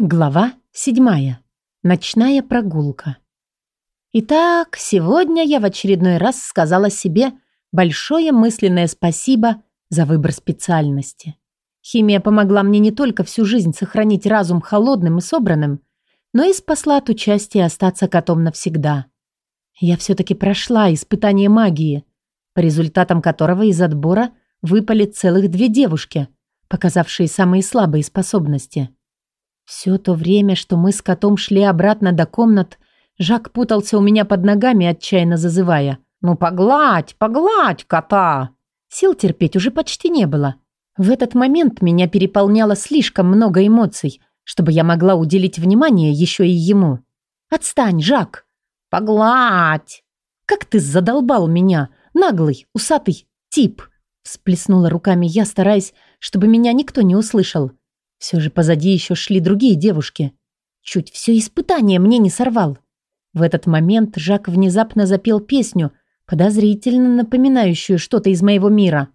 Глава седьмая. Ночная прогулка. Итак, сегодня я в очередной раз сказала себе большое мысленное спасибо за выбор специальности. Химия помогла мне не только всю жизнь сохранить разум холодным и собранным, но и спасла от участия остаться котом навсегда. Я все-таки прошла испытание магии, по результатам которого из отбора выпали целых две девушки, показавшие самые слабые способности – все то время, что мы с котом шли обратно до комнат, Жак путался у меня под ногами, отчаянно зазывая. «Ну, погладь, погладь кота!» Сил терпеть уже почти не было. В этот момент меня переполняло слишком много эмоций, чтобы я могла уделить внимание еще и ему. «Отстань, Жак!» «Погладь!» «Как ты задолбал меня, наглый, усатый тип!» Всплеснула руками я, стараясь, чтобы меня никто не услышал. Все же позади еще шли другие девушки. Чуть все испытание мне не сорвал. В этот момент Жак внезапно запел песню, подозрительно напоминающую что-то из моего мира.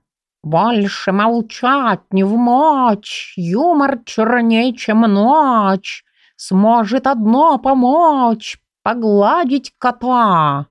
«Больше молчать не в мочь, юмор черней, чем ночь, сможет одно помочь, погладить кота».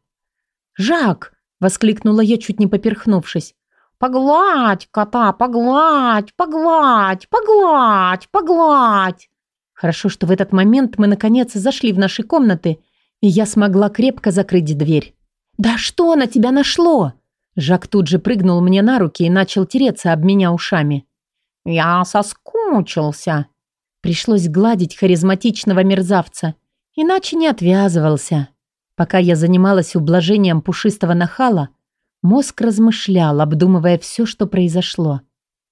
«Жак!» — воскликнула я, чуть не поперхнувшись. «Погладь кота, погладь, погладь, погладь, погладь!» Хорошо, что в этот момент мы наконец зашли в наши комнаты, и я смогла крепко закрыть дверь. «Да что на тебя нашло?» Жак тут же прыгнул мне на руки и начал тереться об меня ушами. «Я соскучился». Пришлось гладить харизматичного мерзавца, иначе не отвязывался. Пока я занималась ублажением пушистого нахала, Мозг размышлял, обдумывая все, что произошло.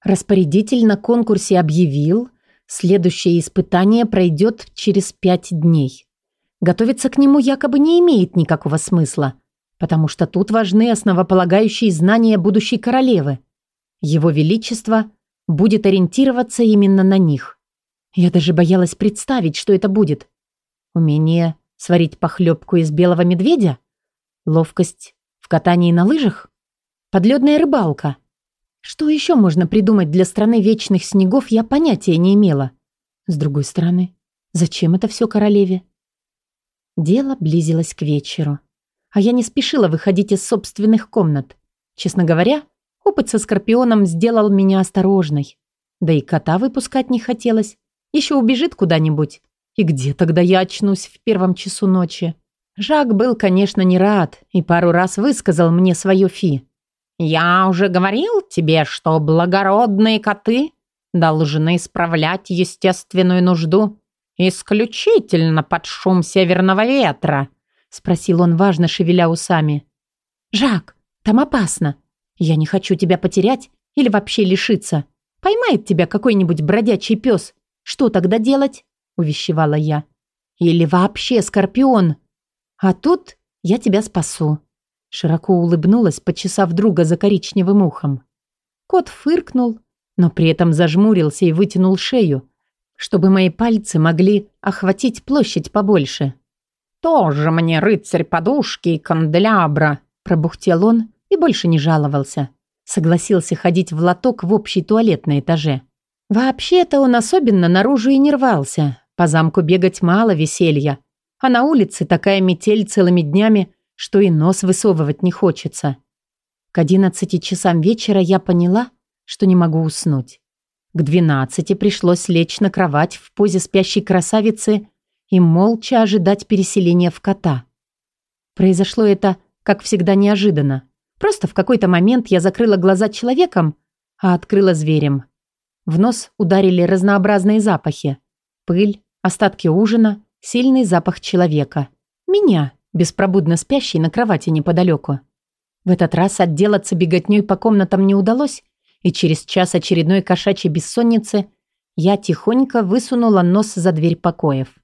Распорядитель на конкурсе объявил, следующее испытание пройдет через пять дней. Готовиться к нему якобы не имеет никакого смысла, потому что тут важны основополагающие знания будущей королевы. Его Величество будет ориентироваться именно на них. Я даже боялась представить, что это будет. Умение сварить похлебку из белого медведя? Ловкость катании на лыжах? Подледная рыбалка? Что еще можно придумать для страны вечных снегов, я понятия не имела. С другой стороны, зачем это все королеве? Дело близилось к вечеру. А я не спешила выходить из собственных комнат. Честно говоря, опыт со Скорпионом сделал меня осторожной. Да и кота выпускать не хотелось. Еще убежит куда-нибудь. И где тогда я очнусь в первом часу ночи? Жак был, конечно, не рад и пару раз высказал мне свое фи. «Я уже говорил тебе, что благородные коты должны исправлять естественную нужду исключительно под шум северного ветра», спросил он, важно шевеля усами. «Жак, там опасно. Я не хочу тебя потерять или вообще лишиться. Поймает тебя какой-нибудь бродячий пес. Что тогда делать?» увещевала я. «Или вообще скорпион?» А тут я тебя спасу». Широко улыбнулась, почесав друга за коричневым ухом. Кот фыркнул, но при этом зажмурился и вытянул шею, чтобы мои пальцы могли охватить площадь побольше. «Тоже мне рыцарь подушки и канделябра», – пробухтел он и больше не жаловался. Согласился ходить в лоток в общий туалет на этаже. Вообще-то он особенно наружу и не рвался. По замку бегать мало веселья – а на улице такая метель целыми днями, что и нос высовывать не хочется. К одиннадцати часам вечера я поняла, что не могу уснуть. К двенадцати пришлось лечь на кровать в позе спящей красавицы и молча ожидать переселения в кота. Произошло это, как всегда, неожиданно. Просто в какой-то момент я закрыла глаза человеком, а открыла зверем. В нос ударили разнообразные запахи. Пыль, остатки ужина Сильный запах человека. Меня, беспробудно спящей на кровати неподалеку. В этот раз отделаться беготней по комнатам не удалось, и через час очередной кошачьей бессонницы я тихонько высунула нос за дверь покоев.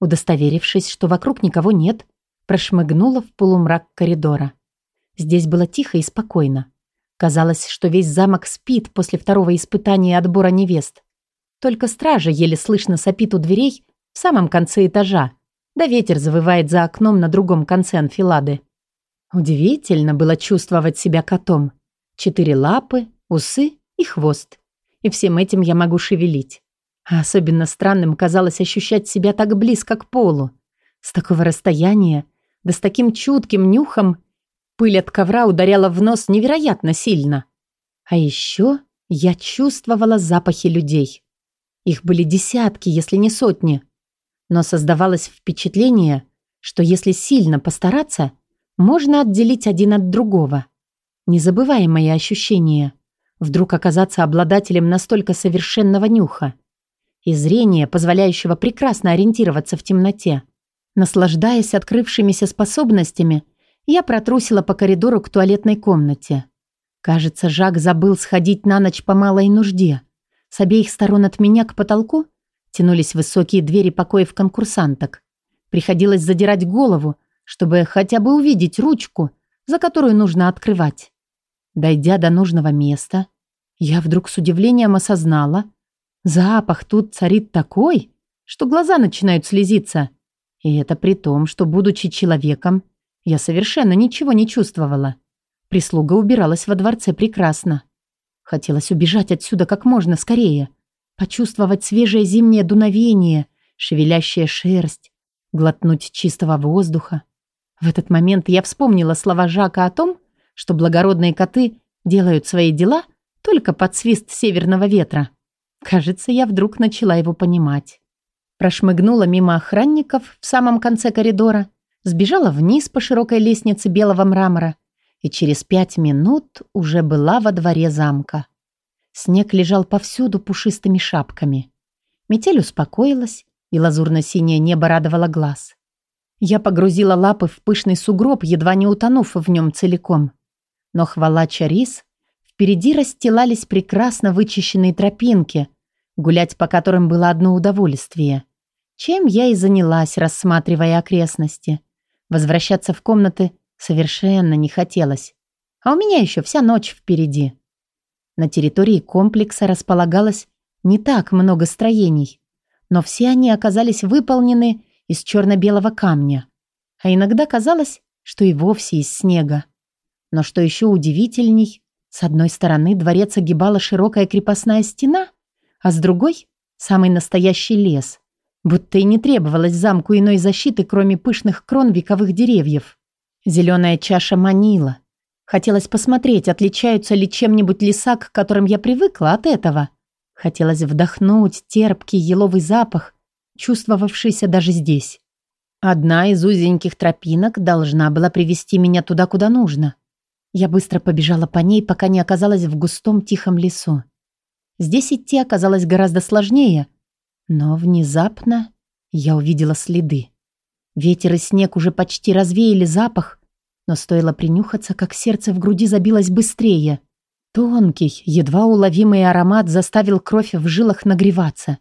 Удостоверившись, что вокруг никого нет, прошмыгнула в полумрак коридора. Здесь было тихо и спокойно. Казалось, что весь замок спит после второго испытания отбора невест. Только стража еле слышно сопит у дверей, в самом конце этажа, да ветер завывает за окном на другом конце анфилады. Удивительно было чувствовать себя котом. Четыре лапы, усы и хвост. И всем этим я могу шевелить. А особенно странным казалось ощущать себя так близко к полу. С такого расстояния, да с таким чутким нюхом, пыль от ковра ударяла в нос невероятно сильно. А еще я чувствовала запахи людей. Их были десятки, если не сотни. Но создавалось впечатление, что если сильно постараться, можно отделить один от другого. Незабываемое ощущение. Вдруг оказаться обладателем настолько совершенного нюха. И зрения, позволяющего прекрасно ориентироваться в темноте. Наслаждаясь открывшимися способностями, я протрусила по коридору к туалетной комнате. Кажется, Жак забыл сходить на ночь по малой нужде. С обеих сторон от меня к потолку тянулись высокие двери покоев конкурсанток. Приходилось задирать голову, чтобы хотя бы увидеть ручку, за которую нужно открывать. Дойдя до нужного места, я вдруг с удивлением осознала, запах тут царит такой, что глаза начинают слезиться. И это при том, что, будучи человеком, я совершенно ничего не чувствовала. Прислуга убиралась во дворце прекрасно. Хотелось убежать отсюда как можно скорее, почувствовать свежее зимнее дуновение, шевелящая шерсть, глотнуть чистого воздуха. В этот момент я вспомнила слова Жака о том, что благородные коты делают свои дела только под свист северного ветра. Кажется, я вдруг начала его понимать. Прошмыгнула мимо охранников в самом конце коридора, сбежала вниз по широкой лестнице белого мрамора и через пять минут уже была во дворе замка. Снег лежал повсюду пушистыми шапками. Метель успокоилась, и лазурно-синее небо радовало глаз. Я погрузила лапы в пышный сугроб, едва не утонув в нем целиком. Но хвала Чарис, впереди расстилались прекрасно вычищенные тропинки, гулять по которым было одно удовольствие. Чем я и занялась, рассматривая окрестности. Возвращаться в комнаты совершенно не хотелось. А у меня еще вся ночь впереди. На территории комплекса располагалось не так много строений, но все они оказались выполнены из черно-белого камня. А иногда казалось, что и вовсе из снега. Но что еще удивительней, с одной стороны дворец огибала широкая крепостная стена, а с другой — самый настоящий лес, будто и не требовалось замку иной защиты, кроме пышных крон вековых деревьев. Зеленая чаша манила. Хотелось посмотреть, отличаются ли чем-нибудь леса, к которым я привыкла от этого — Хотелось вдохнуть терпкий еловый запах, чувствовавшийся даже здесь. Одна из узеньких тропинок должна была привести меня туда, куда нужно. Я быстро побежала по ней, пока не оказалась в густом тихом лесу. Здесь идти оказалось гораздо сложнее, но внезапно я увидела следы. Ветер и снег уже почти развеяли запах, но стоило принюхаться, как сердце в груди забилось быстрее — Тонкий, едва уловимый аромат заставил кровь в жилах нагреваться.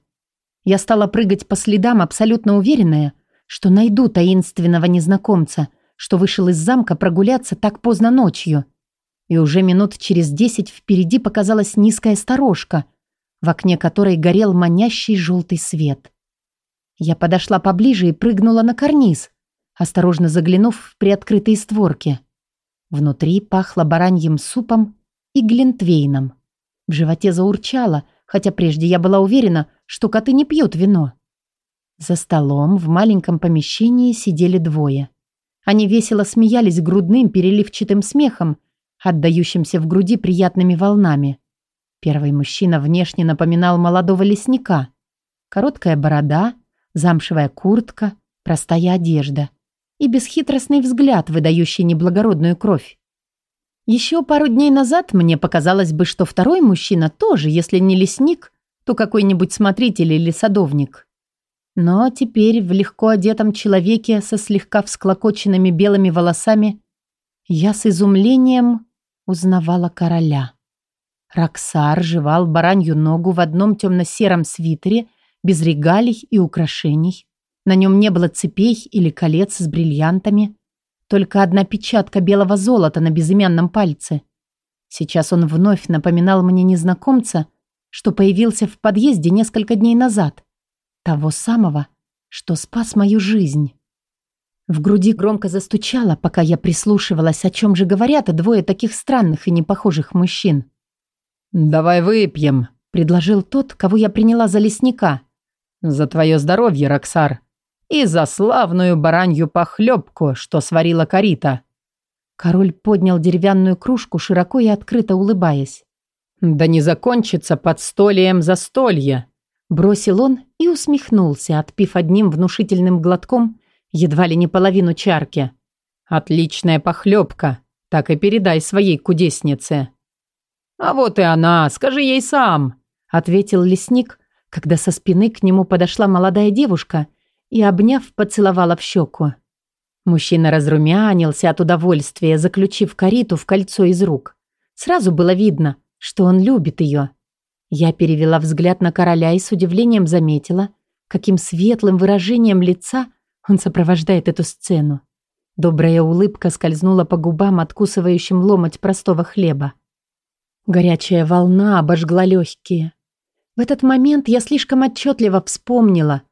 Я стала прыгать по следам, абсолютно уверенная, что найду таинственного незнакомца, что вышел из замка прогуляться так поздно ночью. И уже минут через десять впереди показалась низкая сторожка, в окне которой горел манящий желтый свет. Я подошла поближе и прыгнула на карниз, осторожно заглянув в приоткрытые створки. Внутри пахло бараньим супом и глинтвейном. В животе заурчало, хотя прежде я была уверена, что коты не пьют вино. За столом в маленьком помещении сидели двое. Они весело смеялись грудным переливчатым смехом, отдающимся в груди приятными волнами. Первый мужчина внешне напоминал молодого лесника. Короткая борода, замшевая куртка, простая одежда и бесхитростный взгляд, выдающий неблагородную кровь. Еще пару дней назад мне показалось бы, что второй мужчина тоже, если не лесник, то какой-нибудь смотритель или садовник. Но теперь в легко одетом человеке со слегка всклокоченными белыми волосами я с изумлением узнавала короля. Роксар жевал баранью ногу в одном темно-сером свитере, без регалий и украшений. На нем не было цепей или колец с бриллиантами. Только одна печатка белого золота на безымянном пальце. Сейчас он вновь напоминал мне незнакомца, что появился в подъезде несколько дней назад. Того самого, что спас мою жизнь. В груди громко застучало, пока я прислушивалась, о чем же говорят двое таких странных и непохожих мужчин. «Давай выпьем», – предложил тот, кого я приняла за лесника. «За твое здоровье, Роксар, и за славную баранью похлебку, что сварила Карита». Король поднял деревянную кружку, широко и открыто улыбаясь. «Да не закончится подстольем застолье!» Бросил он и усмехнулся, отпив одним внушительным глотком едва ли не половину чарки. «Отличная похлебка, так и передай своей кудеснице». «А вот и она, скажи ей сам», — ответил лесник, когда со спины к нему подошла молодая девушка и, обняв, поцеловала в щеку. Мужчина разрумянился от удовольствия, заключив Кариту в кольцо из рук. Сразу было видно, что он любит ее. Я перевела взгляд на короля и с удивлением заметила, каким светлым выражением лица он сопровождает эту сцену. Добрая улыбка скользнула по губам, откусывающим ломоть простого хлеба. Горячая волна обожгла легкие. В этот момент я слишком отчетливо вспомнила,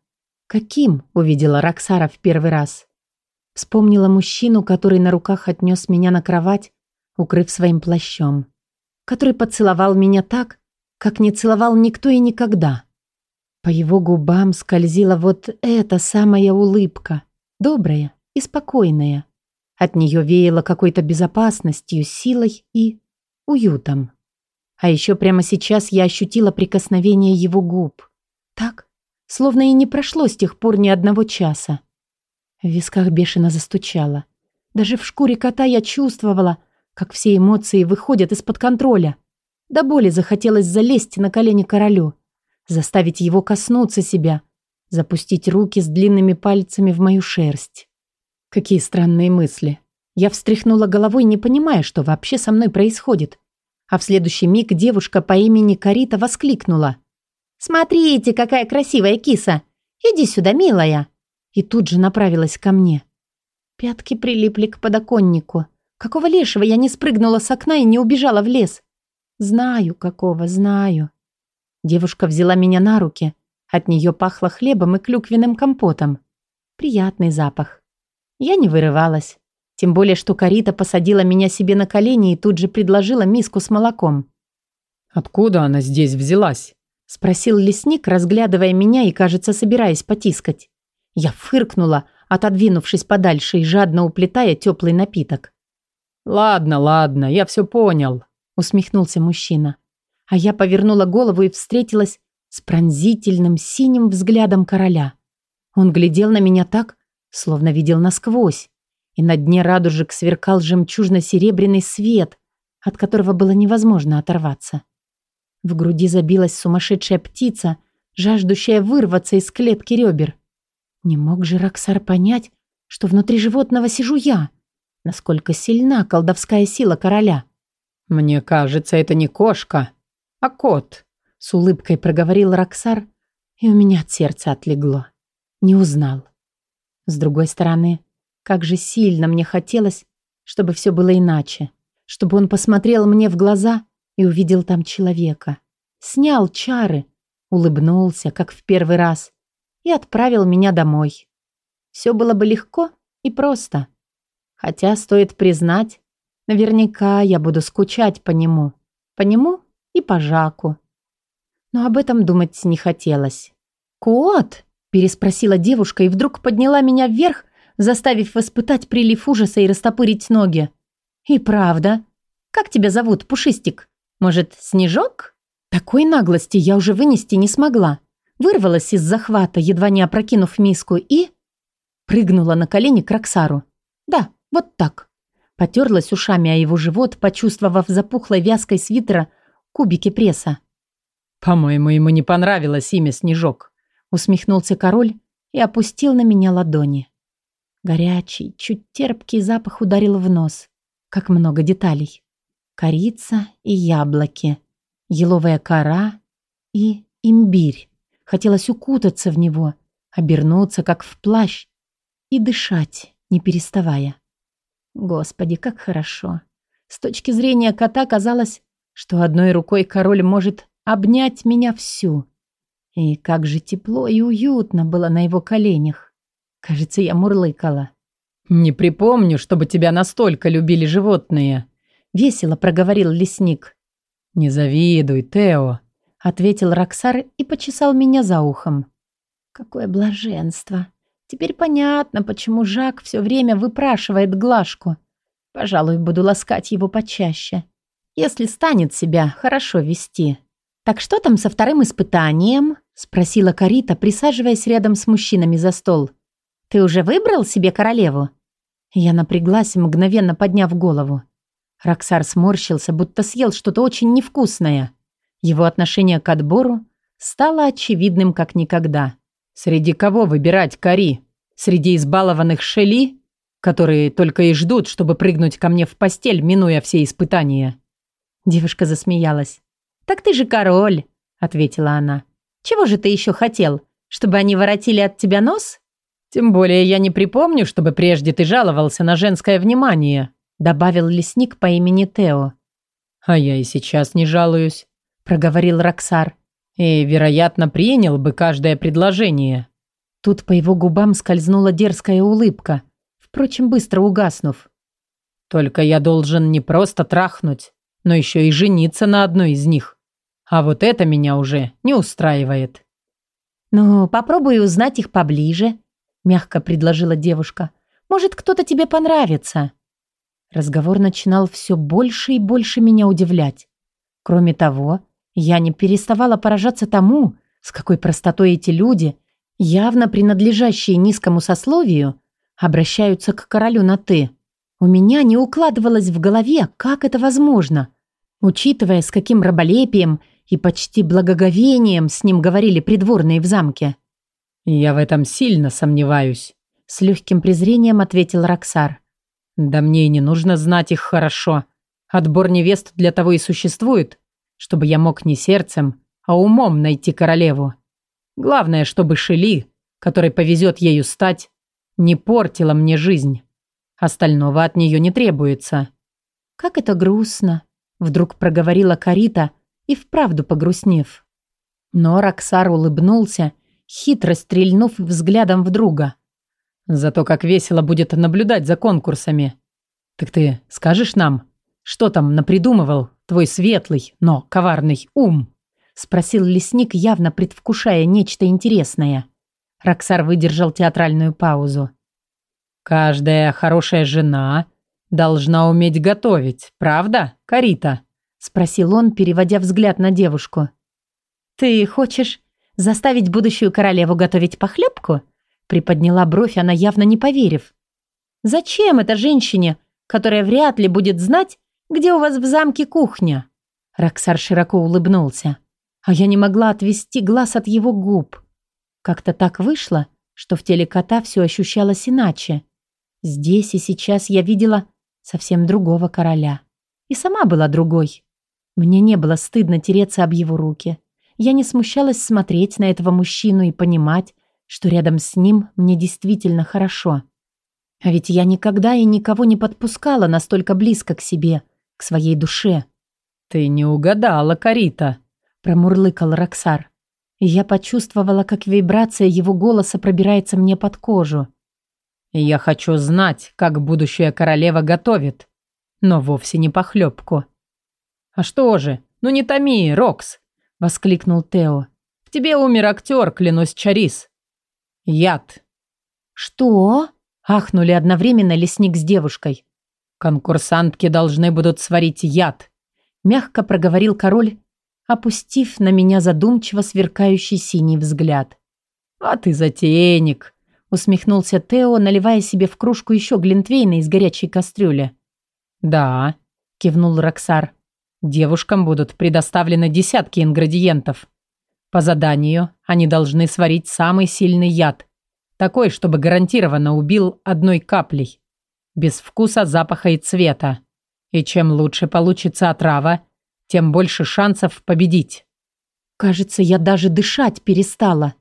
каким увидела Роксара в первый раз. Вспомнила мужчину, который на руках отнес меня на кровать, укрыв своим плащом. Который поцеловал меня так, как не целовал никто и никогда. По его губам скользила вот эта самая улыбка, добрая и спокойная. От нее веяло какой-то безопасностью, силой и уютом. А еще прямо сейчас я ощутила прикосновение его губ. Так, словно и не прошло с тех пор ни одного часа. В висках бешено застучало. Даже в шкуре кота я чувствовала, как все эмоции выходят из-под контроля. До боли захотелось залезть на колени королю, заставить его коснуться себя, запустить руки с длинными пальцами в мою шерсть. Какие странные мысли. Я встряхнула головой, не понимая, что вообще со мной происходит. А в следующий миг девушка по имени Карита воскликнула. «Смотрите, какая красивая киса! Иди сюда, милая!» И тут же направилась ко мне. Пятки прилипли к подоконнику. Какого лешего я не спрыгнула с окна и не убежала в лес? Знаю, какого, знаю. Девушка взяла меня на руки. От нее пахло хлебом и клюквенным компотом. Приятный запах. Я не вырывалась. Тем более, что Карита посадила меня себе на колени и тут же предложила миску с молоком. «Откуда она здесь взялась?» – спросил лесник, разглядывая меня и, кажется, собираясь потискать. Я фыркнула, отодвинувшись подальше и жадно уплетая теплый напиток. «Ладно, ладно, я все понял», – усмехнулся мужчина. А я повернула голову и встретилась с пронзительным синим взглядом короля. Он глядел на меня так, словно видел насквозь и на дне радужек сверкал жемчужно-серебряный свет, от которого было невозможно оторваться. В груди забилась сумасшедшая птица, жаждущая вырваться из клетки ребер. Не мог же Роксар понять, что внутри животного сижу я. Насколько сильна колдовская сила короля. «Мне кажется, это не кошка, а кот», — с улыбкой проговорил Роксар, и у меня от сердца отлегло. Не узнал. С другой стороны, как же сильно мне хотелось, чтобы все было иначе. Чтобы он посмотрел мне в глаза и увидел там человека. Снял чары, улыбнулся, как в первый раз, и отправил меня домой. Все было бы легко и просто. Хотя, стоит признать, наверняка я буду скучать по нему. По нему и по Жаку. Но об этом думать не хотелось. «Кот?» – переспросила девушка и вдруг подняла меня вверх заставив испытать прилив ужаса и растопырить ноги. «И правда. Как тебя зовут, Пушистик? Может, Снежок?» Такой наглости я уже вынести не смогла. Вырвалась из захвата, едва не опрокинув миску, и... Прыгнула на колени к Роксару. Да, вот так. Потерлась ушами о его живот, почувствовав запухлой вязкой свитера кубики пресса. «По-моему, ему не понравилось имя Снежок», усмехнулся король и опустил на меня ладони. Горячий, чуть терпкий запах ударил в нос. Как много деталей. Корица и яблоки. Еловая кора и имбирь. Хотелось укутаться в него, обернуться, как в плащ, и дышать, не переставая. Господи, как хорошо. С точки зрения кота казалось, что одной рукой король может обнять меня всю. И как же тепло и уютно было на его коленях. Кажется, я мурлыкала. «Не припомню, чтобы тебя настолько любили животные», — весело проговорил лесник. «Не завидуй, Тео», —— ответил Роксар и почесал меня за ухом. «Какое блаженство! Теперь понятно, почему Жак все время выпрашивает Глашку. Пожалуй, буду ласкать его почаще, если станет себя хорошо вести». «Так что там со вторым испытанием?» — спросила Карита, присаживаясь рядом с мужчинами за стол. «Ты уже выбрал себе королеву?» Я напряглась, мгновенно подняв голову. Роксар сморщился, будто съел что-то очень невкусное. Его отношение к отбору стало очевидным как никогда. «Среди кого выбирать Кари? Среди избалованных Шели, которые только и ждут, чтобы прыгнуть ко мне в постель, минуя все испытания?» Девушка засмеялась. «Так ты же король», — ответила она. «Чего же ты еще хотел? Чтобы они воротили от тебя нос?» «Тем более я не припомню, чтобы прежде ты жаловался на женское внимание», добавил лесник по имени Тео. «А я и сейчас не жалуюсь», проговорил Роксар. «И, вероятно, принял бы каждое предложение». Тут по его губам скользнула дерзкая улыбка, впрочем, быстро угаснув. «Только я должен не просто трахнуть, но еще и жениться на одной из них. А вот это меня уже не устраивает». «Ну, попробуй узнать их поближе», мягко предложила девушка. Может, кто-то тебе понравится. Разговор начинал все больше и больше меня удивлять. Кроме того, я не переставала поражаться тому, с какой простотой эти люди, явно принадлежащие низкому сословию, обращаются к королю на «ты». У меня не укладывалось в голове, как это возможно, учитывая, с каким раболепием и почти благоговением с ним говорили придворные в замке. «Я в этом сильно сомневаюсь», — с легким презрением ответил Роксар. «Да мне и не нужно знать их хорошо. Отбор невест для того и существует, чтобы я мог не сердцем, а умом найти королеву. Главное, чтобы Шели, которой повезет ею стать, не портила мне жизнь. Остального от нее не требуется». «Как это грустно», — вдруг проговорила Карита и вправду погрустнев. Но Роксар улыбнулся хитро стрельнув взглядом в друга. «Зато как весело будет наблюдать за конкурсами. Так ты скажешь нам, что там напридумывал твой светлый, но коварный ум?» Спросил лесник, явно предвкушая нечто интересное. Роксар выдержал театральную паузу. «Каждая хорошая жена должна уметь готовить, правда, Карита?» Спросил он, переводя взгляд на девушку. «Ты хочешь Заставить будущую королеву готовить похлебку? Приподняла бровь она, явно не поверив. Зачем это женщине, которая вряд ли будет знать, где у вас в замке кухня? Роксар широко улыбнулся. А я не могла отвести глаз от его губ. Как-то так вышло, что в теле кота все ощущалось иначе. Здесь и сейчас я видела совсем другого короля. И сама была другой. Мне не было стыдно тереться об его руки. Я не смущалась смотреть на этого мужчину и понимать, что рядом с ним мне действительно хорошо. А ведь я никогда и никого не подпускала настолько близко к себе, к своей душе. «Ты не угадала, Карита», — промурлыкал Роксар. И я почувствовала, как вибрация его голоса пробирается мне под кожу. «Я хочу знать, как будущая королева готовит, но вовсе не похлебку». «А что же? Ну не томи, Рокс. — воскликнул Тео. «В тебе умер актер, клянусь Чарис. Яд». «Что?» — ахнули одновременно лесник с девушкой. «Конкурсантки должны будут сварить яд», — мягко проговорил король, опустив на меня задумчиво сверкающий синий взгляд. «А ты затейник», — усмехнулся Тео, наливая себе в кружку еще глинтвейна из горячей кастрюли. «Да», — кивнул Роксар. Девушкам будут предоставлены десятки ингредиентов. По заданию они должны сварить самый сильный яд. Такой, чтобы гарантированно убил одной каплей. Без вкуса, запаха и цвета. И чем лучше получится отрава, тем больше шансов победить. Кажется, я даже дышать перестала.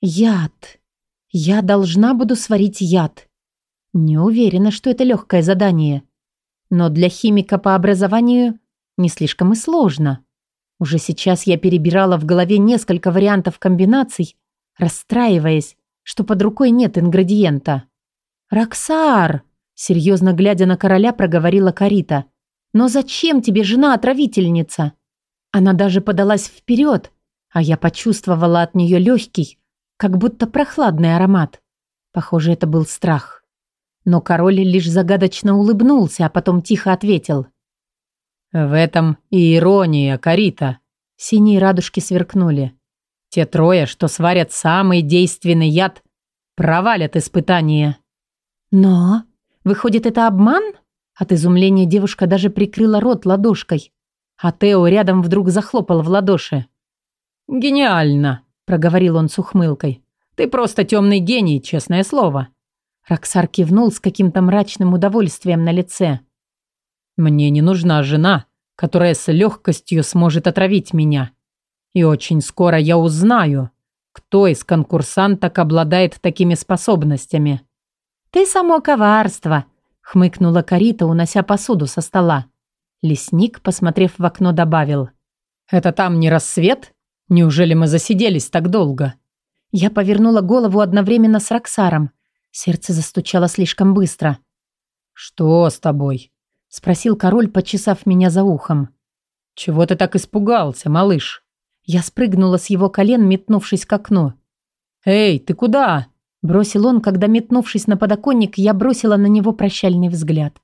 Яд. Я должна буду сварить яд. Не уверена, что это легкое задание. Но для химика по образованию не слишком и сложно. Уже сейчас я перебирала в голове несколько вариантов комбинаций, расстраиваясь, что под рукой нет ингредиента. «Роксар!» — серьезно глядя на короля, проговорила Карита. «Но зачем тебе жена-отравительница?» Она даже подалась вперед, а я почувствовала от нее легкий, как будто прохладный аромат. Похоже, это был страх. Но король лишь загадочно улыбнулся, а потом тихо ответил. «В этом и ирония, Карита». Синие радужки сверкнули. «Те трое, что сварят самый действенный яд, провалят испытание». «Но? Выходит, это обман?» От изумления девушка даже прикрыла рот ладошкой. А Тео рядом вдруг захлопал в ладоши. «Гениально!» – проговорил он с ухмылкой. «Ты просто темный гений, честное слово». Роксар кивнул с каким-то мрачным удовольствием на лице. «Мне не нужна жена, которая с легкостью сможет отравить меня. И очень скоро я узнаю, кто из конкурсанток обладает такими способностями». «Ты само коварство», — хмыкнула Карита, унося посуду со стола. Лесник, посмотрев в окно, добавил. «Это там не рассвет? Неужели мы засиделись так долго?» Я повернула голову одновременно с Роксаром. Сердце застучало слишком быстро. «Что с тобой?» — спросил король, почесав меня за ухом. «Чего ты так испугался, малыш?» Я спрыгнула с его колен, метнувшись к окну. «Эй, ты куда?» — бросил он, когда, метнувшись на подоконник, я бросила на него прощальный взгляд.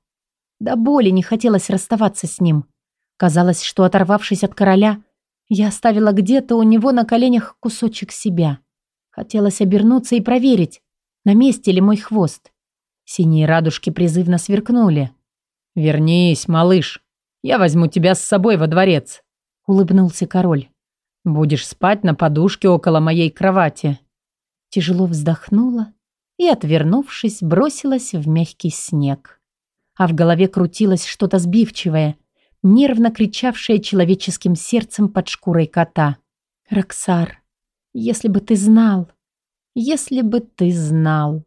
До боли не хотелось расставаться с ним. Казалось, что, оторвавшись от короля, я оставила где-то у него на коленях кусочек себя. Хотелось обернуться и проверить, на месте ли мой хвост. Синие радужки призывно сверкнули. «Вернись, малыш, я возьму тебя с собой во дворец», — улыбнулся король. «Будешь спать на подушке около моей кровати». Тяжело вздохнула и, отвернувшись, бросилась в мягкий снег а в голове крутилось что-то сбивчивое, нервно кричавшее человеческим сердцем под шкурой кота. «Роксар, если бы ты знал, если бы ты знал...»